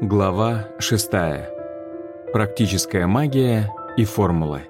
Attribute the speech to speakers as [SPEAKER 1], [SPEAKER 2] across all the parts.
[SPEAKER 1] Глава 6. Практическая магия и формулы.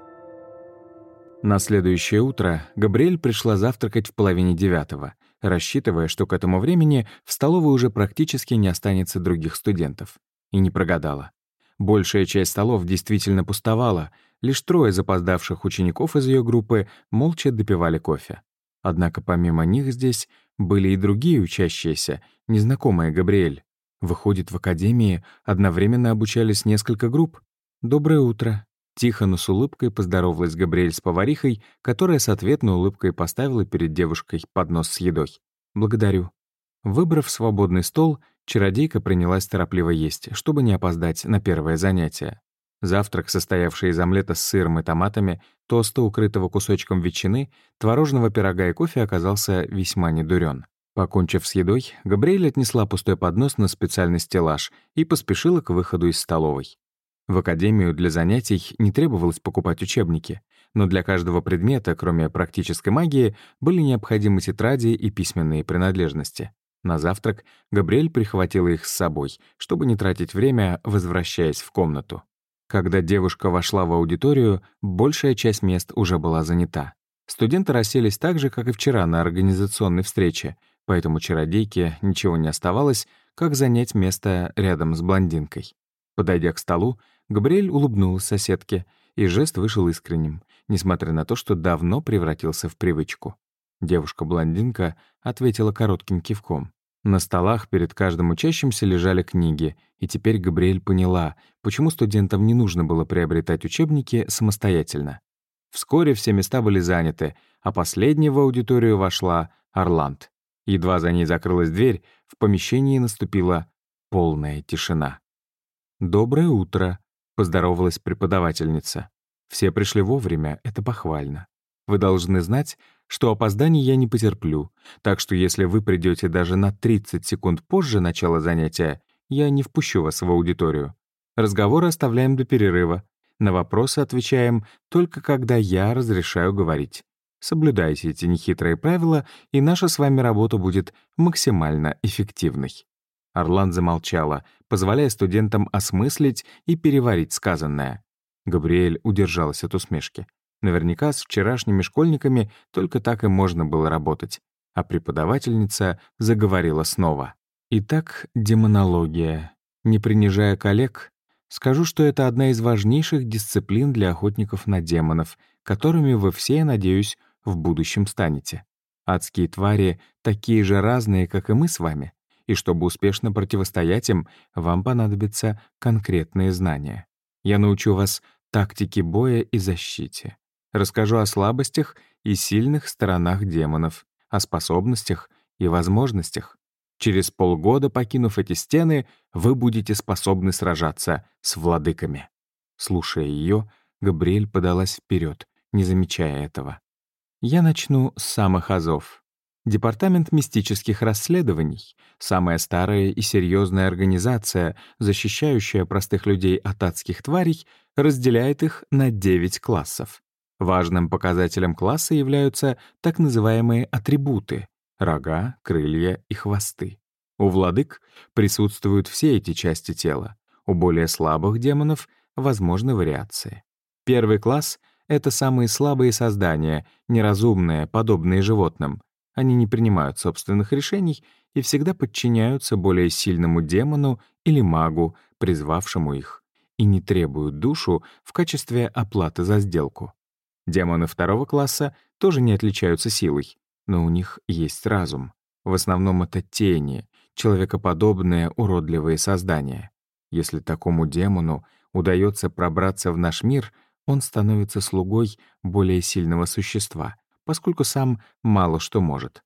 [SPEAKER 1] На следующее утро Габриэль пришла завтракать в половине девятого, рассчитывая, что к этому времени в столовой уже практически не останется других студентов. И не прогадала. Большая часть столов действительно пустовала, лишь трое запоздавших учеников из ее группы молча допивали кофе. Однако помимо них здесь были и другие учащиеся, незнакомые Габриэль. Выходит, в академии одновременно обучались несколько групп. «Доброе утро». Тихо, но с улыбкой поздоровалась Габриэль с поварихой, которая с ответной улыбкой поставила перед девушкой поднос с едой. «Благодарю». Выбрав свободный стол, чародейка принялась торопливо есть, чтобы не опоздать на первое занятие. Завтрак, состоявший из омлета с сыром и томатами, тоста, укрытого кусочком ветчины, творожного пирога и кофе, оказался весьма недурен. Покончив с едой, Габриэль отнесла пустой поднос на специальный стеллаж и поспешила к выходу из столовой. В академию для занятий не требовалось покупать учебники, но для каждого предмета, кроме практической магии, были необходимы тетради и письменные принадлежности. На завтрак Габриэль прихватила их с собой, чтобы не тратить время, возвращаясь в комнату. Когда девушка вошла в аудиторию, большая часть мест уже была занята. Студенты расселись так же, как и вчера на организационной встрече, поэтому чародейке ничего не оставалось, как занять место рядом с блондинкой. Подойдя к столу, Габриэль улыбнулась соседке, и жест вышел искренним, несмотря на то, что давно превратился в привычку. Девушка-блондинка ответила коротким кивком. На столах перед каждым учащимся лежали книги, и теперь Габриэль поняла, почему студентам не нужно было приобретать учебники самостоятельно. Вскоре все места были заняты, а последней в аудиторию вошла Орланд. Едва за ней закрылась дверь, в помещении наступила полная тишина. «Доброе утро», — поздоровалась преподавательница. «Все пришли вовремя, это похвально. Вы должны знать, что опозданий я не потерплю, так что если вы придете даже на 30 секунд позже начала занятия, я не впущу вас в аудиторию. Разговоры оставляем до перерыва. На вопросы отвечаем только когда я разрешаю говорить. Соблюдайте эти нехитрые правила, и наша с вами работа будет максимально эффективной». Орлан замолчала, позволяя студентам осмыслить и переварить сказанное. Габриэль удержалась от усмешки. Наверняка с вчерашними школьниками только так и можно было работать. А преподавательница заговорила снова. Итак, демонология. Не принижая коллег, скажу, что это одна из важнейших дисциплин для охотников на демонов, которыми вы все, надеюсь, в будущем станете. Адские твари такие же разные, как и мы с вами, и чтобы успешно противостоять им, вам понадобятся конкретные знания. Я научу вас тактике боя и защите. Расскажу о слабостях и сильных сторонах демонов, о способностях и возможностях. Через полгода, покинув эти стены, вы будете способны сражаться с владыками. Слушая ее, Габриэль подалась вперед, не замечая этого. Я начну с самых азов. Департамент мистических расследований — самая старая и серьезная организация, защищающая простых людей от адских тварей, разделяет их на 9 классов. Важным показателем класса являются так называемые атрибуты — рога, крылья и хвосты. У владык присутствуют все эти части тела. У более слабых демонов возможны вариации. Первый класс — это самые слабые создания, неразумные, подобные животным. Они не принимают собственных решений и всегда подчиняются более сильному демону или магу, призвавшему их, и не требуют душу в качестве оплаты за сделку. Демоны второго класса тоже не отличаются силой, но у них есть разум. В основном это тени, человекоподобные уродливые создания. Если такому демону удается пробраться в наш мир — он становится слугой более сильного существа, поскольку сам мало что может.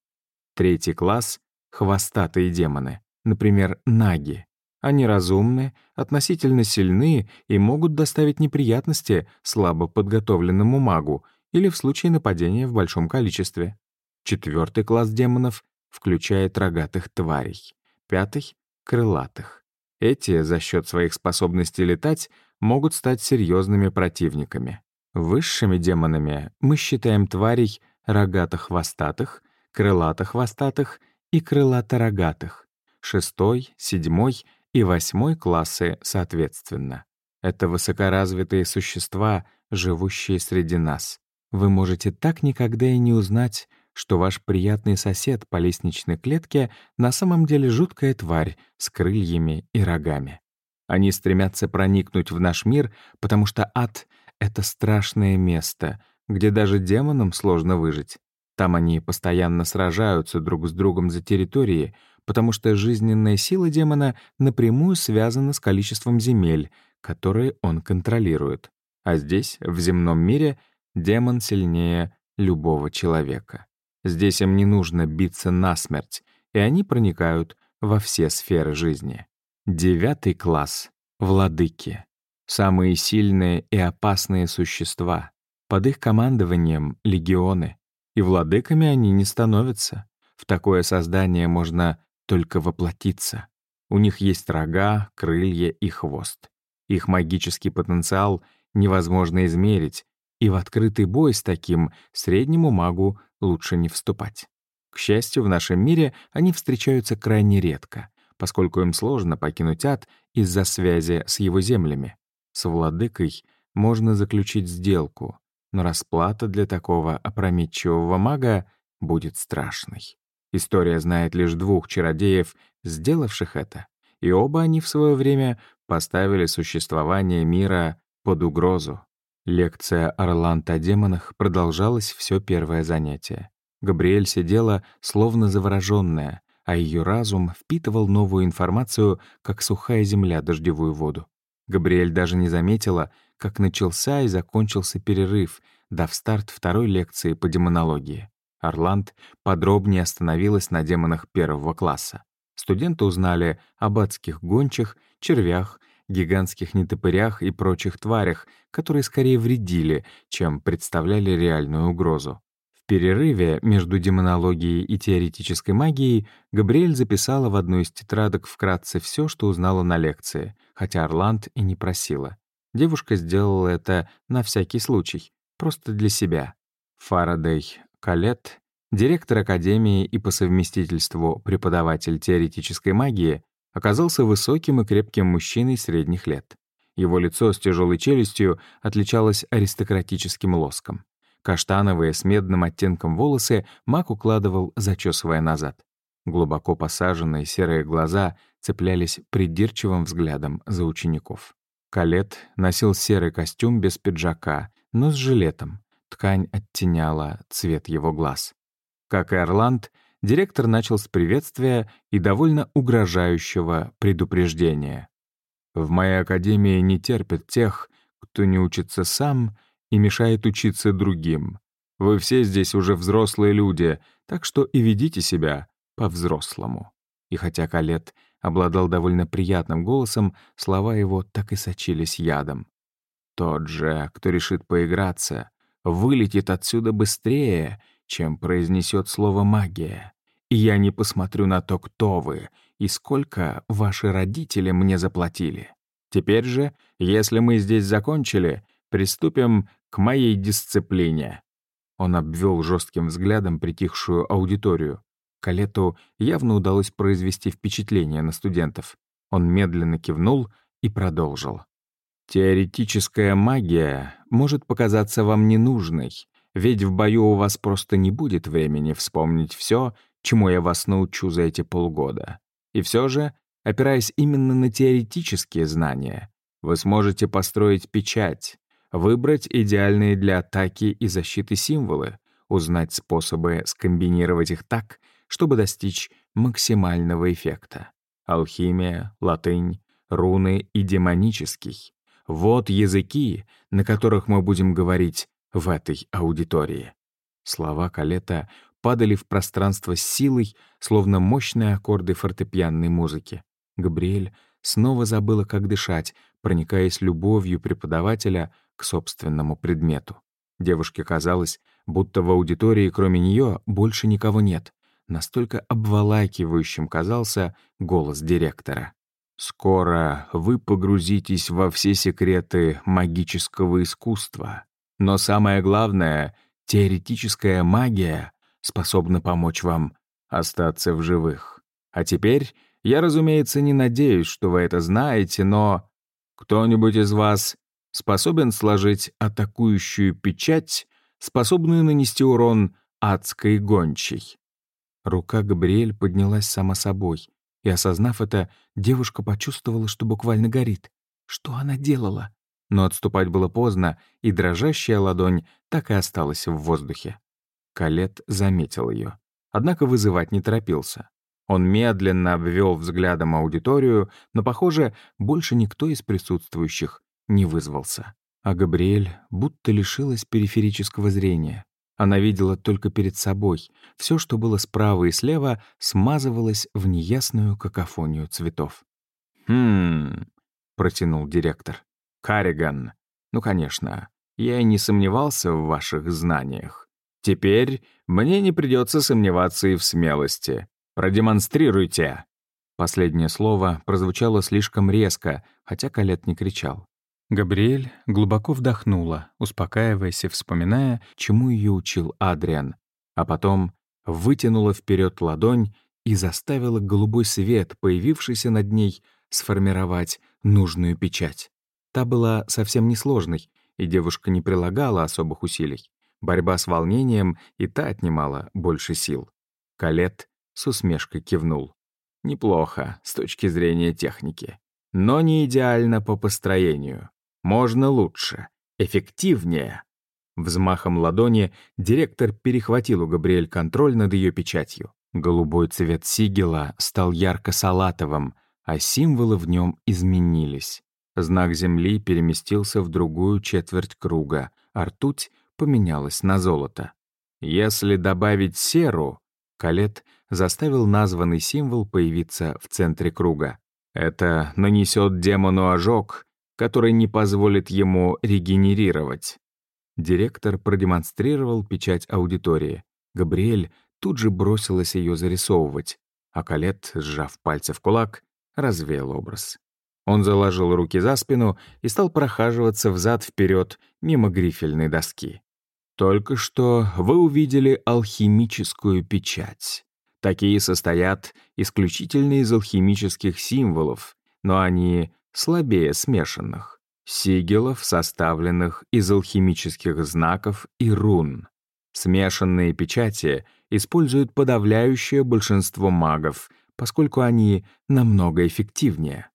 [SPEAKER 1] Третий класс — хвостатые демоны, например, наги. Они разумны, относительно сильны и могут доставить неприятности слабо подготовленному магу или в случае нападения в большом количестве. Четвертый класс демонов включает рогатых тварей. Пятый — крылатых. Эти, за счет своих способностей летать, могут стать серьезными противниками. Высшими демонами мы считаем тварей рогато-хвостатых, крылато-хвостатых и крылато-рогатых. Шестой, седьмой и восьмой классы соответственно. Это высокоразвитые существа, живущие среди нас. Вы можете так никогда и не узнать, что ваш приятный сосед по лестничной клетке на самом деле жуткая тварь с крыльями и рогами. Они стремятся проникнуть в наш мир, потому что ад — это страшное место, где даже демонам сложно выжить. Там они постоянно сражаются друг с другом за территории, потому что жизненная сила демона напрямую связана с количеством земель, которые он контролирует. А здесь, в земном мире, демон сильнее любого человека. Здесь им не нужно биться насмерть, и они проникают во все сферы жизни. Девятый класс — владыки. Самые сильные и опасные существа. Под их командованием — легионы. И владыками они не становятся. В такое создание можно только воплотиться. У них есть рога, крылья и хвост. Их магический потенциал невозможно измерить, и в открытый бой с таким среднему магу лучше не вступать. К счастью, в нашем мире они встречаются крайне редко, поскольку им сложно покинуть ад из-за связи с его землями. С владыкой можно заключить сделку, но расплата для такого опрометчивого мага будет страшной. История знает лишь двух чародеев, сделавших это, и оба они в свое время поставили существование мира под угрозу. Лекция Орланта о демонах продолжалась все первое занятие. Габриэль сидела словно завороженная, а ее разум впитывал новую информацию, как сухая земля дождевую воду. Габриэль даже не заметила, как начался и закончился перерыв, дав старт второй лекции по демонологии. Орланд подробнее остановилась на демонах первого класса. Студенты узнали об адских гончих, червях, гигантских нетопырях и прочих тварях, которые скорее вредили, чем представляли реальную угрозу. Перерыве между демонологией и теоретической магией Габриэль записала в одну из тетрадок вкратце все, что узнала на лекции, хотя Орланд и не просила. Девушка сделала это на всякий случай, просто для себя. Фарадей Калет, директор Академии и по совместительству преподаватель теоретической магии, оказался высоким и крепким мужчиной средних лет. Его лицо с тяжелой челюстью отличалось аристократическим лоском. Каштановые с медным оттенком волосы маг укладывал, зачесывая назад. Глубоко посаженные серые глаза цеплялись придирчивым взглядом за учеников. Калет носил серый костюм без пиджака, но с жилетом. Ткань оттеняла цвет его глаз. Как и Орланд, директор начал с приветствия и довольно угрожающего предупреждения. «В моей академии не терпят тех, кто не учится сам и мешает учиться другим. Вы все здесь уже взрослые люди, так что и ведите себя по-взрослому». И хотя Калет обладал довольно приятным голосом, слова его так и сочились ядом. «Тот же, кто решит поиграться, вылетит отсюда быстрее, чем произнесет слово «магия». И я не посмотрю на то, кто вы и сколько ваши родители мне заплатили. Теперь же, если мы здесь закончили, приступим к моей дисциплине». Он обвел жестким взглядом притихшую аудиторию. Калету явно удалось произвести впечатление на студентов. Он медленно кивнул и продолжил. Теоретическая магия может показаться вам ненужной, ведь в бою у вас просто не будет времени вспомнить все, чему я вас научу за эти полгода. И все же, опираясь именно на теоретические знания, вы сможете построить печать, выбрать идеальные для атаки и защиты символы, узнать способы скомбинировать их так, чтобы достичь максимального эффекта. Алхимия, латынь, руны и демонический. Вот языки, на которых мы будем говорить в этой аудитории. Слова Калета падали в пространство с силой, словно мощные аккорды фортепианной музыки. Габриэль снова забыла, как дышать, проникаясь любовью преподавателя к собственному предмету. Девушке казалось, будто в аудитории кроме нее больше никого нет. Настолько обволакивающим казался голос директора. Скоро вы погрузитесь во все секреты магического искусства. Но самое главное, теоретическая магия способна помочь вам остаться в живых. А теперь Я, разумеется, не надеюсь, что вы это знаете, но кто-нибудь из вас способен сложить атакующую печать, способную нанести урон адской гончей?»
[SPEAKER 2] Рука Габриэль поднялась сама собой, и, осознав это, девушка почувствовала, что буквально горит. Что она делала? Но отступать было поздно, и дрожащая ладонь так и осталась в воздухе. Калет заметил ее, однако вызывать не торопился. Он медленно обвел взглядом аудиторию, но, похоже, больше никто из присутствующих не вызвался. А Габриэль будто лишилась периферического зрения. Она видела только перед собой. Все, что было справа и слева, смазывалось в неясную какофонию цветов.
[SPEAKER 1] «Хм...» — протянул директор. «Карриган. Ну, конечно, я и не сомневался в ваших знаниях. Теперь мне не придется сомневаться и в смелости. Продемонстрируйте!»
[SPEAKER 2] Последнее слово прозвучало слишком резко, хотя Калет не кричал. Габриэль глубоко вдохнула, успокаиваясь и вспоминая, чему ее учил Адриан, а потом вытянула вперед ладонь и заставила голубой свет, появившийся над ней, сформировать нужную печать. Та была совсем несложной, и девушка не прилагала особых усилий. Борьба с волнением и та отнимала больше сил. Калет с усмешкой кивнул. «Неплохо с точки зрения техники, но не идеально по построению. Можно лучше, эффективнее. Взмахом ладони директор перехватил у Габриэль контроль над ее печатью. Голубой цвет сигела стал ярко-салатовым, а символы в нем изменились. Знак Земли переместился в другую четверть круга, а ртуть поменялась на золото. Если добавить серу, Калет заставил названный символ появиться в центре круга. Это нанесет демону ожог который не позволит ему регенерировать. Директор продемонстрировал печать аудитории. Габриэль тут же бросилась ее зарисовывать, а Калет, сжав пальцы в кулак, развеял образ. Он заложил руки за спину и стал прохаживаться взад-вперед мимо грифельной доски. Только что вы увидели алхимическую печать. Такие состоят исключительно из алхимических символов, но они слабее смешанных, сигелов, составленных из алхимических знаков и рун. Смешанные печати используют подавляющее большинство магов, поскольку они намного эффективнее.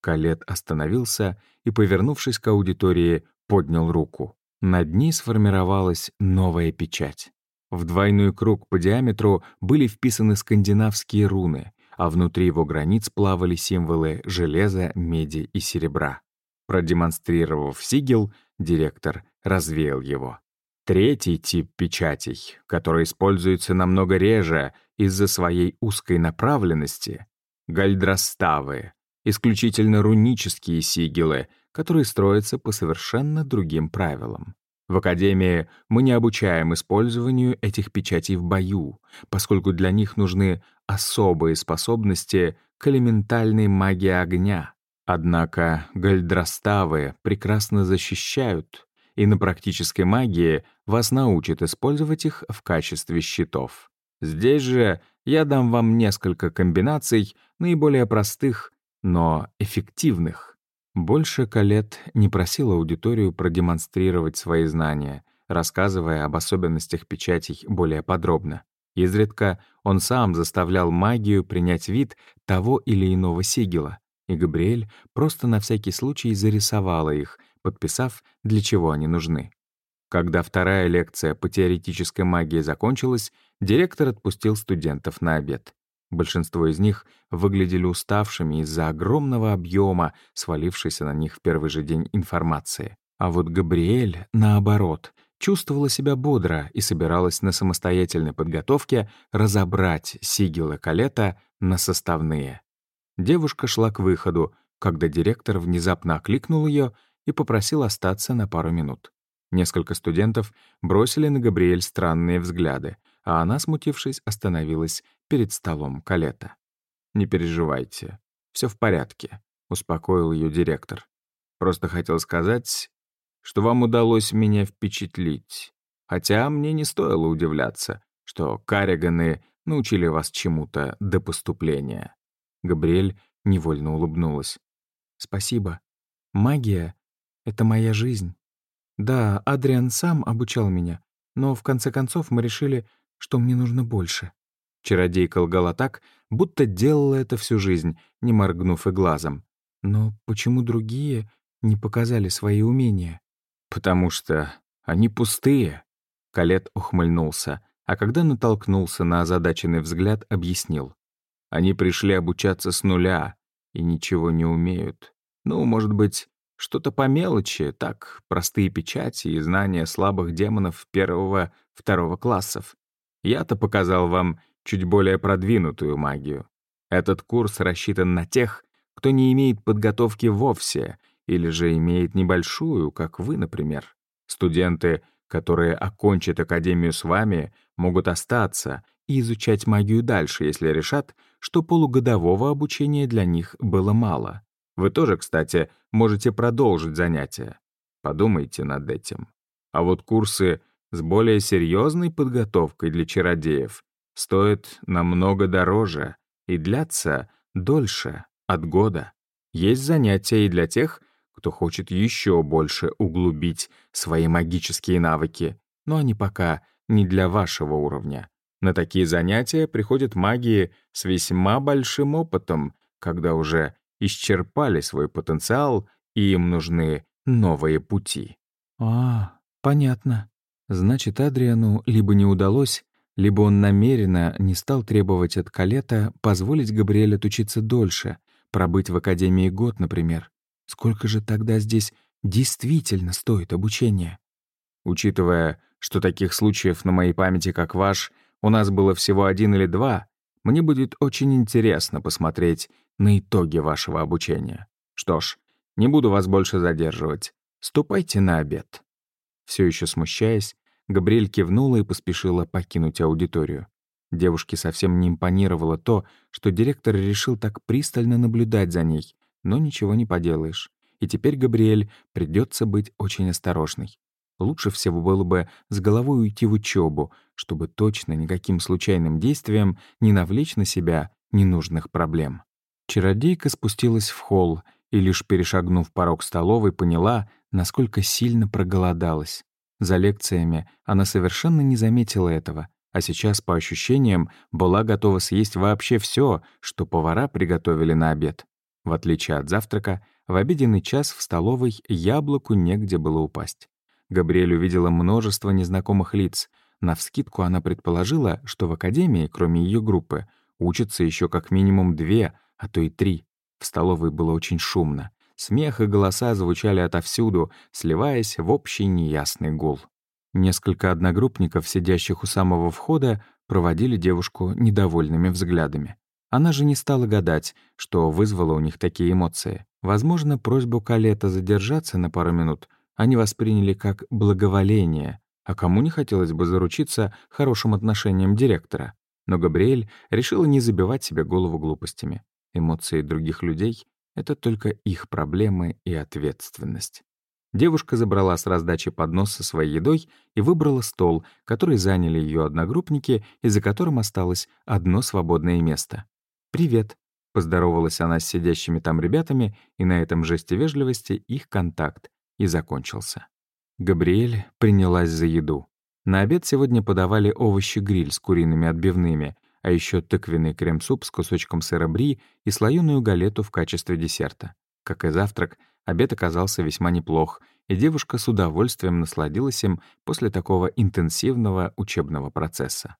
[SPEAKER 2] Калет остановился и, повернувшись к аудитории, поднял руку. Над ней сформировалась новая печать. В двойной круг по диаметру были вписаны скандинавские руны, а внутри его границ плавали символы железа, меди и серебра. Продемонстрировав сигил, директор развеял его. Третий тип печатей, который используется намного реже из-за своей узкой направленности — гальдроставы, исключительно рунические сигилы, которые строятся по совершенно другим правилам. В Академии мы не обучаем использованию этих печатей в бою, поскольку для них нужны особые способности к элементальной магии огня. Однако гальдроставы прекрасно защищают, и на практической магии вас научат использовать их в качестве щитов. Здесь же я дам вам несколько комбинаций наиболее простых, но эффективных. Больше Калет не просил аудиторию продемонстрировать свои знания, рассказывая об особенностях печатей более подробно. Изредка он сам заставлял магию принять вид того или иного сигила, и Габриэль просто на всякий случай зарисовала их, подписав, для чего они нужны. Когда вторая лекция по теоретической магии закончилась, директор отпустил студентов на обед. Большинство из них выглядели уставшими из-за огромного объема, свалившейся на них в первый же день информации. А вот Габриэль, наоборот, чувствовала себя бодро и собиралась на самостоятельной подготовке разобрать сигилы Калета на составные. Девушка шла к выходу, когда директор внезапно окликнул ее и попросил остаться на пару минут. Несколько студентов бросили на Габриэль странные взгляды, а она, смутившись, остановилась перед столом Калета. «Не переживайте, все в порядке», — успокоил ее директор. «Просто хотел сказать, что вам удалось меня впечатлить. Хотя мне не стоило удивляться, что Карриганы научили вас чему-то до поступления.
[SPEAKER 1] Габриэль невольно улыбнулась. «Спасибо. Магия — это моя жизнь. Да, Адриан сам обучал меня, но в конце концов мы решили, что мне нужно больше». Чародейка лгала так, будто делала это всю жизнь, не моргнув и глазом. Но почему другие не показали свои умения? «Потому что они пустые», — Калет ухмыльнулся, а когда натолкнулся на озадаченный взгляд, объяснил. «Они пришли обучаться с нуля и ничего не умеют. Ну, может быть, что-то по мелочи, так, простые печати и знания слабых демонов первого-второго классов. Я-то показал вам чуть более продвинутую магию. Этот курс рассчитан на тех, кто не имеет подготовки вовсе или же имеет небольшую, как вы, например. Студенты, которые окончат академию с вами, могут остаться и изучать магию дальше, если решат, что полугодового обучения для них было мало. Вы тоже, кстати, можете продолжить занятия. Подумайте над этим. А вот курсы с более серьезной подготовкой для чародеев стоят намного дороже и длятся дольше, от года. Есть занятия и для тех, кто хочет еще больше углубить свои магические навыки, но они пока не для вашего уровня. На такие занятия приходят маги с весьма большим опытом, когда уже исчерпали свой потенциал и им нужны новые пути. «А, понятно. Значит, Адриану либо не удалось, либо он намеренно не стал требовать от Калета позволить Габриэль отучиться дольше, Пробыть в академии год, например. Сколько же тогда здесь действительно стоит обучение? Учитывая, что таких случаев на моей памяти, как ваш, у нас было всего один или два, мне будет очень интересно посмотреть на итоги вашего обучения. Что ж, не буду вас больше задерживать. Ступайте на обед». Все еще смущаясь, Габриэль кивнула и поспешила покинуть аудиторию. Девушке совсем не импонировало то, что директор решил так пристально наблюдать за ней, но ничего не поделаешь. И теперь Габриэль придется быть очень осторожной. Лучше всего было бы с головой уйти в учебу, чтобы точно никаким случайным действием не навлечь на себя ненужных проблем. Чародейка спустилась в холл и, лишь перешагнув порог столовой, поняла, насколько сильно проголодалась. За лекциями она совершенно не заметила этого — а сейчас, по ощущениям, была готова съесть вообще все, что повара приготовили на обед. В отличие от завтрака, в обеденный час в столовой яблоку негде было упасть. Габриэль увидела множество незнакомых лиц. Навскидку она предположила, что в академии, кроме ее группы, учатся еще как минимум две, а то и три. В столовой было очень шумно. Смех и голоса звучали отовсюду, сливаясь в общий неясный гул. Несколько одногруппников, сидящих у самого входа, проводили девушку недовольными взглядами. Она же не стала гадать, что вызвало у них такие эмоции. Возможно, просьбу Калета задержаться на пару минут они восприняли как благоволение, а кому не хотелось бы заручиться хорошим отношением директора. Но Габриэль решила не забивать себе голову глупостями. Эмоции других людей — это только их проблемы и ответственность. Девушка забрала с раздачи поднос со своей едой и выбрала стол, который заняли ее одногруппники и за которым осталось одно свободное место. «Привет», — поздоровалась она с сидящими там ребятами, и на этом жесте вежливости их контакт и закончился. Габриэль принялась за еду. На обед сегодня подавали овощи-гриль с куриными отбивными, а еще тыквенный крем-суп с кусочком сыра бри и слоеную галету в качестве десерта. Как и завтрак, Обед оказался весьма неплох, и девушка с удовольствием насладилась им после такого интенсивного учебного процесса.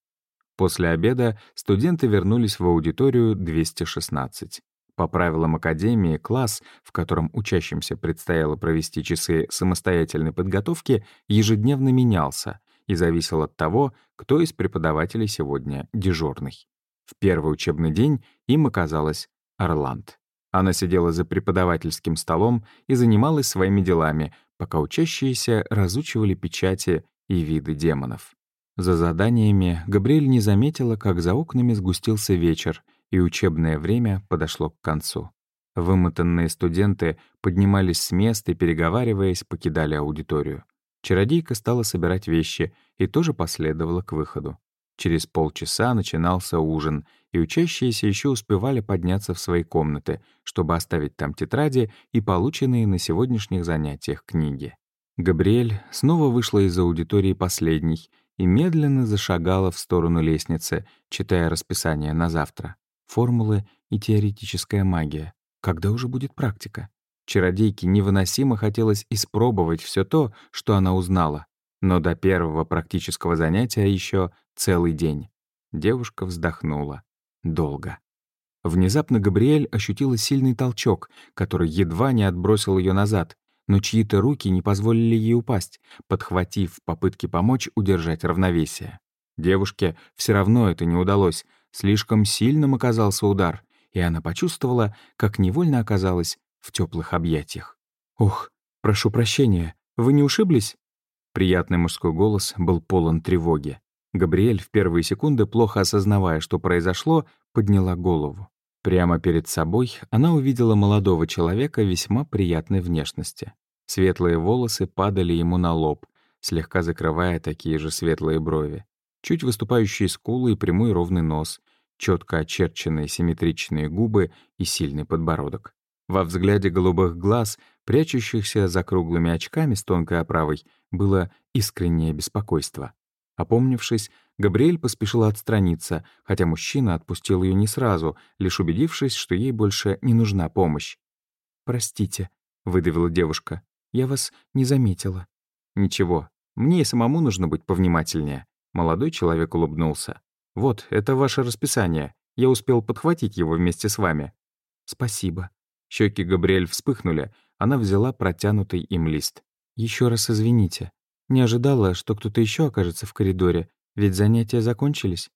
[SPEAKER 1] После обеда студенты вернулись в аудиторию 216. По правилам Академии, класс, в котором учащимся предстояло провести часы самостоятельной подготовки, ежедневно менялся и зависел от того, кто из преподавателей сегодня дежурный. В первый учебный день им оказалась Орланд. Она сидела за преподавательским столом и занималась своими делами, пока учащиеся разучивали печати и виды демонов. За заданиями Габриэль не заметила, как за окнами сгустился вечер, и учебное время подошло к концу. Вымотанные студенты поднимались с мест и, переговариваясь, покидали аудиторию. Чародейка стала собирать вещи и тоже последовала к выходу. Через полчаса начинался ужин, и учащиеся еще успевали подняться в свои комнаты, чтобы оставить там тетради и полученные на сегодняшних занятиях книги. Габриэль снова вышла из аудитории последней и медленно зашагала в сторону лестницы, читая расписание на завтра. Формулы и теоретическая магия. Когда уже будет практика? Чародейке невыносимо хотелось испробовать все то, что она узнала. Но до первого практического занятия еще целый день. Девушка вздохнула. Долго. Внезапно Габриэль ощутила сильный толчок, который едва не отбросил ее назад, но чьи-то руки не позволили ей упасть, подхватив в попытке помочь удержать равновесие. Девушке все равно это не удалось, слишком сильным оказался удар, и она почувствовала, как невольно оказалась в теплых объятиях. «Ох, прошу прощения, вы не ушиблись?» Приятный мужской голос был полон тревоги. Габриэль в первые секунды, плохо осознавая, что произошло, подняла голову. Прямо перед собой она увидела молодого человека весьма приятной внешности. Светлые волосы падали ему на лоб, слегка закрывая такие же светлые брови. Чуть выступающие скулы и прямой ровный нос, четко очерченные симметричные губы и сильный подбородок. Во взгляде голубых глаз, прячущихся за круглыми очками с тонкой оправой, было искреннее беспокойство. Опомнившись, Габриэль поспешила отстраниться, хотя мужчина отпустил ее не сразу, лишь убедившись, что ей больше не нужна помощь. «Простите», — выдавила девушка, — «я вас не заметила». «Ничего, мне и самому нужно быть повнимательнее». Молодой человек улыбнулся. «Вот, это ваше расписание. Я успел подхватить его вместе с вами». «Спасибо», Щеки Габриэль вспыхнули, она взяла протянутый им лист. Еще раз извините. Не ожидала, что кто-то еще окажется в коридоре, ведь занятия закончились».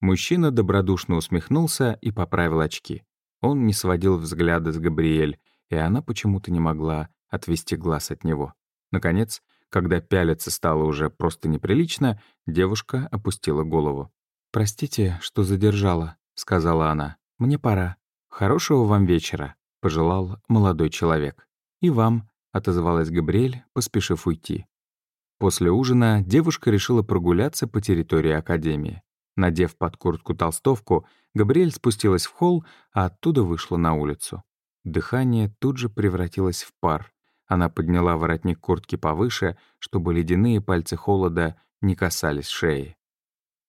[SPEAKER 1] Мужчина добродушно усмехнулся и поправил очки. Он не сводил взгляда с Габриэль, и она почему-то не могла отвести глаз от него. Наконец, когда пялиться стало уже просто неприлично, девушка опустила голову. «Простите, что задержала», — сказала она. «Мне пора. Хорошего вам вечера». — пожелал молодой человек. «И вам», — отозвалась Габриэль, поспешив уйти. После ужина девушка решила прогуляться по территории Академии. Надев под куртку толстовку, Габриэль спустилась в холл, а оттуда вышла на улицу. Дыхание тут же превратилось в пар. Она подняла воротник куртки повыше, чтобы ледяные пальцы холода не касались шеи.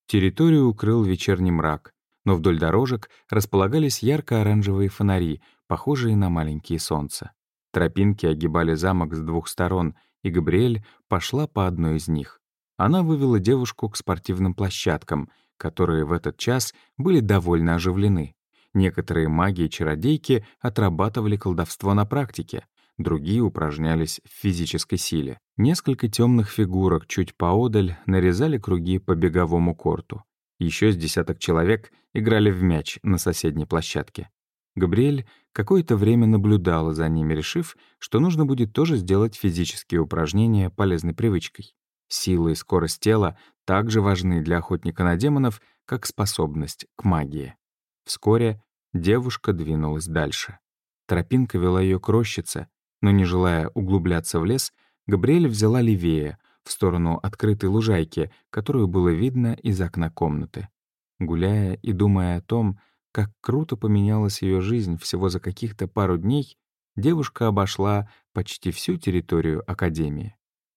[SPEAKER 1] Территорию укрыл вечерний мрак, но вдоль дорожек располагались ярко-оранжевые фонари, похожие на маленькие солнца. Тропинки огибали замок с двух сторон, и Габриэль пошла по одной из них. Она вывела девушку к спортивным площадкам, которые в этот час были довольно оживлены. Некоторые маги и чародейки отрабатывали колдовство на практике, другие упражнялись в физической силе. Несколько темных фигурок чуть поодаль нарезали круги по беговому корту. Еще с десяток человек играли в мяч на соседней площадке. Габриэль какое-то время наблюдала за ними, решив, что нужно будет тоже сделать физические упражнения полезной привычкой. Сила и скорость тела также важны для охотника на демонов, как способность к магии. Вскоре девушка двинулась дальше. Тропинка вела ее к рощице, но, не желая углубляться в лес, Габриэль взяла левее, в сторону открытой лужайки, которую было видно из окна комнаты. Гуляя и думая о том, как круто поменялась ее жизнь всего за каких-то пару дней, девушка обошла почти всю территорию Академии.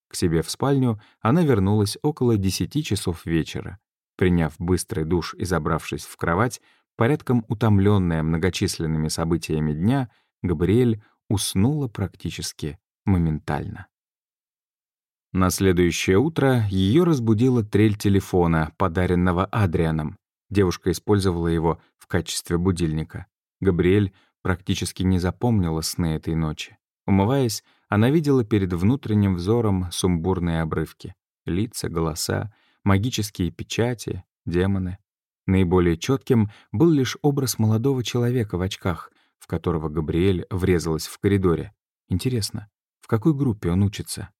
[SPEAKER 1] К себе в спальню она вернулась около 10 часов вечера. Приняв быстрый душ и забравшись в кровать, порядком утомленная многочисленными событиями дня, Габриэль уснула практически моментально. На следующее утро ее разбудила трель телефона, подаренного Адрианом. Девушка использовала его в качестве будильника. Габриэль практически не запомнила сны этой ночи. Умываясь, она видела перед внутренним взором сумбурные обрывки. Лица, голоса, магические печати, демоны. Наиболее четким был лишь образ молодого человека в очках, в которого Габриэль врезалась в коридоре. Интересно, в какой группе он учится?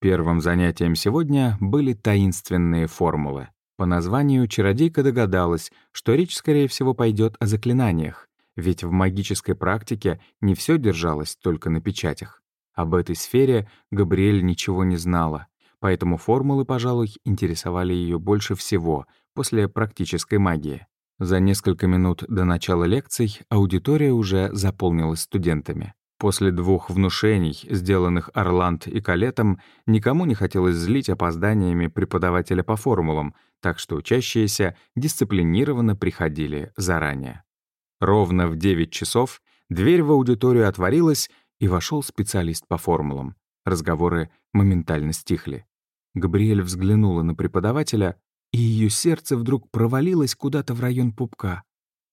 [SPEAKER 1] Первым занятием сегодня были таинственные формулы. По названию чародейка догадалась, что речь, скорее всего, пойдет о заклинаниях, ведь в магической практике не все держалось только на печатях. Об этой сфере Габриэль ничего не знала, поэтому формулы, пожалуй, интересовали ее больше всего, после практической магии. За несколько минут до начала лекций аудитория уже заполнилась студентами. После двух внушений, сделанных Орланд и Калетом, никому не хотелось злить опозданиями преподавателя по формулам, так что учащиеся дисциплинированно приходили заранее. Ровно в 9 часов дверь в аудиторию отворилась, и вошел специалист по формулам. Разговоры моментально стихли. Габриэль взглянула на преподавателя, и ее сердце вдруг провалилось куда-то в район пупка.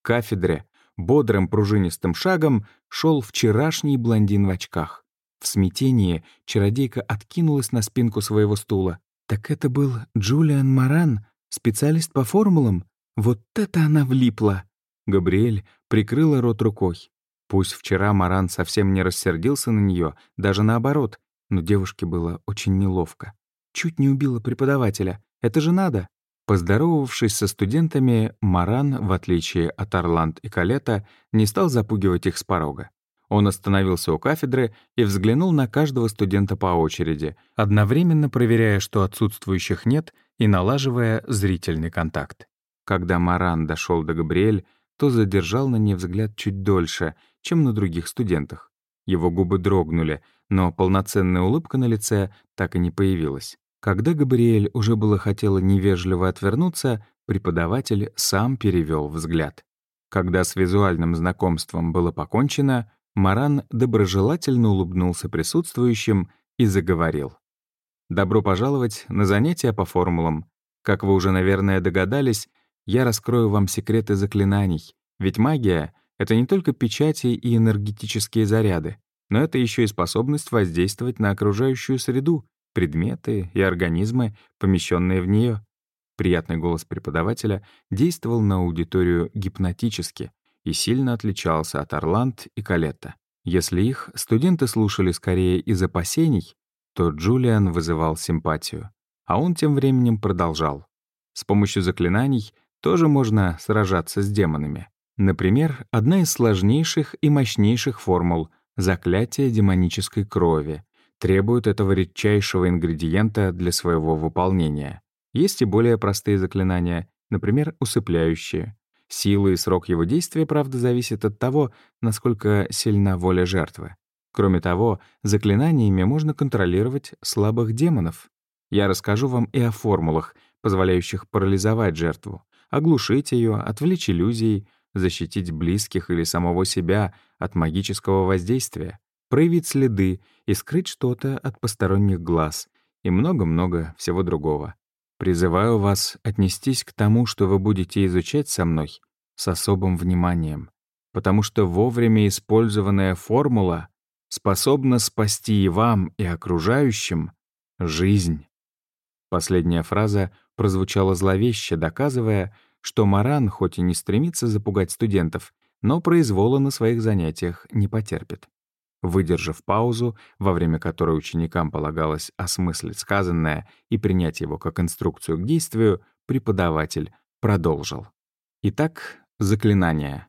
[SPEAKER 1] К кафедре бодрым пружинистым шагом шел вчерашний блондин в очках. В смятении чародейка откинулась на спинку своего стула. «Так это был Джулиан Маран, специалист по формулам? Вот это она влипла!» Габриэль прикрыла рот рукой. Пусть вчера Маран совсем не рассердился на нее, даже наоборот, но девушке было очень неловко. Чуть не убила преподавателя. Это же надо. Поздоровавшись со студентами, Маран, в отличие от Орланд и Калета, не стал запугивать их с порога. Он остановился у кафедры и взглянул на каждого студента по очереди, одновременно проверяя, что отсутствующих нет, и налаживая зрительный контакт. Когда Маран дошел до Габриэль, то задержал на ней взгляд чуть дольше, чем на других студентах. Его губы дрогнули, но полноценная улыбка на лице так и не появилась. Когда Габриэль уже было хотела невежливо отвернуться, преподаватель сам перевел взгляд. Когда с визуальным знакомством было покончено, Маран доброжелательно улыбнулся присутствующим и заговорил. «Добро пожаловать на занятия по формулам. Как вы уже, наверное, догадались, я раскрою вам секреты заклинаний, ведь магия — это не только печати и энергетические заряды, но это еще и способность воздействовать на окружающую среду, предметы и организмы, помещенные в нее. Приятный голос преподавателя действовал на аудиторию гипнотически и сильно отличался от Орланд и Калетта. Если их студенты слушали скорее из опасений, то Джулиан вызывал симпатию. А он тем временем продолжал. С помощью заклинаний тоже можно сражаться с демонами. Например, одна из сложнейших и мощнейших формул — заклятие демонической крови, требует этого редчайшего ингредиента для своего выполнения. Есть и более простые заклинания, например, усыпляющие. Сила и срок его действия, правда, зависят от того, насколько сильна воля жертвы. Кроме того, заклинаниями можно контролировать слабых демонов. Я расскажу вам и о формулах, позволяющих парализовать жертву, оглушить ее, отвлечь иллюзии, защитить близких или самого себя от магического воздействия проявить следы и скрыть что-то от посторонних глаз и много-много всего другого. Призываю вас отнестись к тому, что вы будете изучать со мной, с особым вниманием, потому что вовремя использованная формула способна спасти и вам, и окружающим жизнь. Последняя фраза прозвучала зловеще, доказывая, что Маран хоть и не стремится запугать студентов, но произвола на своих занятиях не потерпит. Выдержав паузу, во время которой ученикам полагалось осмыслить сказанное и принять его как инструкцию к действию, преподаватель продолжил. Итак, заклинания.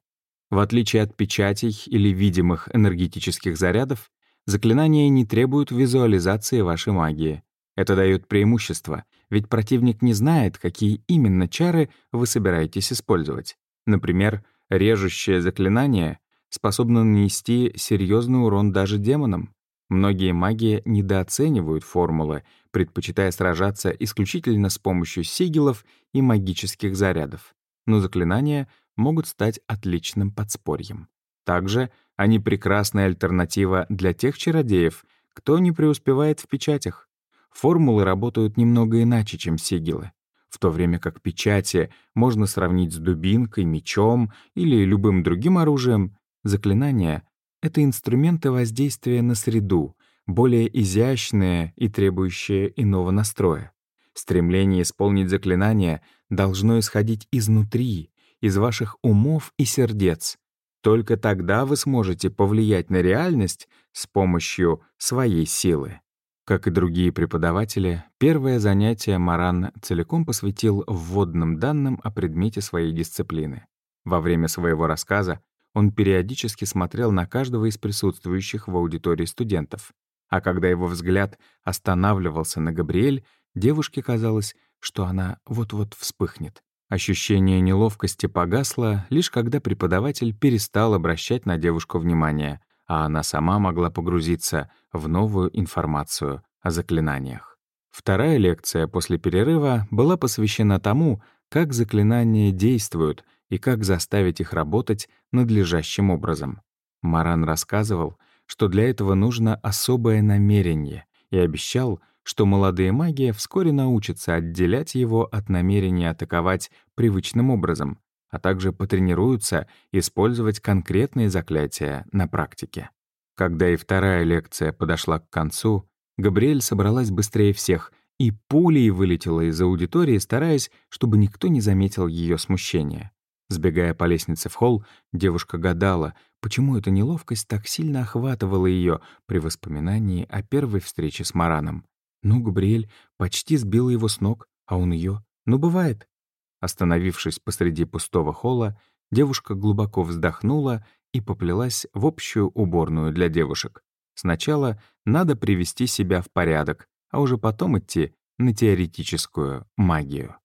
[SPEAKER 1] В отличие от печатей или видимых энергетических зарядов, заклинания не требуют визуализации вашей магии. Это дает преимущество, ведь противник не знает, какие именно чары вы собираетесь использовать. Например, режущее заклинание способна нанести серьезный урон даже демонам. Многие маги недооценивают формулы, предпочитая сражаться исключительно с помощью сигилов и магических зарядов. Но заклинания могут стать отличным подспорьем. Также они прекрасная альтернатива для тех чародеев, кто не преуспевает в печатях. Формулы работают немного иначе, чем сигилы. В то время как печати можно сравнить с дубинкой, мечом или любым другим оружием, Заклинания — это инструменты воздействия на среду, более изящные и требующие иного настроя. Стремление исполнить заклинание должно исходить изнутри, из ваших умов и сердец. Только тогда вы сможете повлиять на реальность с помощью своей силы. Как и другие преподаватели, первое занятие Маран целиком посвятил вводным данным о предмете своей дисциплины. Во время своего рассказа он периодически смотрел на каждого из присутствующих в аудитории студентов. А когда его взгляд останавливался на Габриэль, девушке казалось, что она вот-вот вспыхнет. Ощущение неловкости погасло, лишь когда преподаватель перестал обращать на девушку внимание, а она сама могла погрузиться в новую информацию о заклинаниях. Вторая лекция после перерыва была посвящена тому, как заклинания действуют и как заставить их работать надлежащим образом. Маран рассказывал, что для этого нужно особое намерение, и обещал, что молодые маги вскоре научатся отделять его от намерения атаковать привычным образом, а также потренируются использовать конкретные заклятия на практике. Когда и вторая лекция подошла к концу, Габриэль собралась быстрее всех и пулей вылетела из аудитории, стараясь, чтобы никто не заметил ее смущения. Сбегая по лестнице в холл, девушка гадала, почему эта неловкость так сильно охватывала ее при воспоминании о первой встрече с Мараном. Ну, Габриэль почти сбила его с ног, а он ее. Ну, бывает. Остановившись посреди пустого холла, девушка глубоко вздохнула и поплелась в общую уборную для девушек. Сначала надо привести себя в порядок, а уже потом идти на теоретическую магию.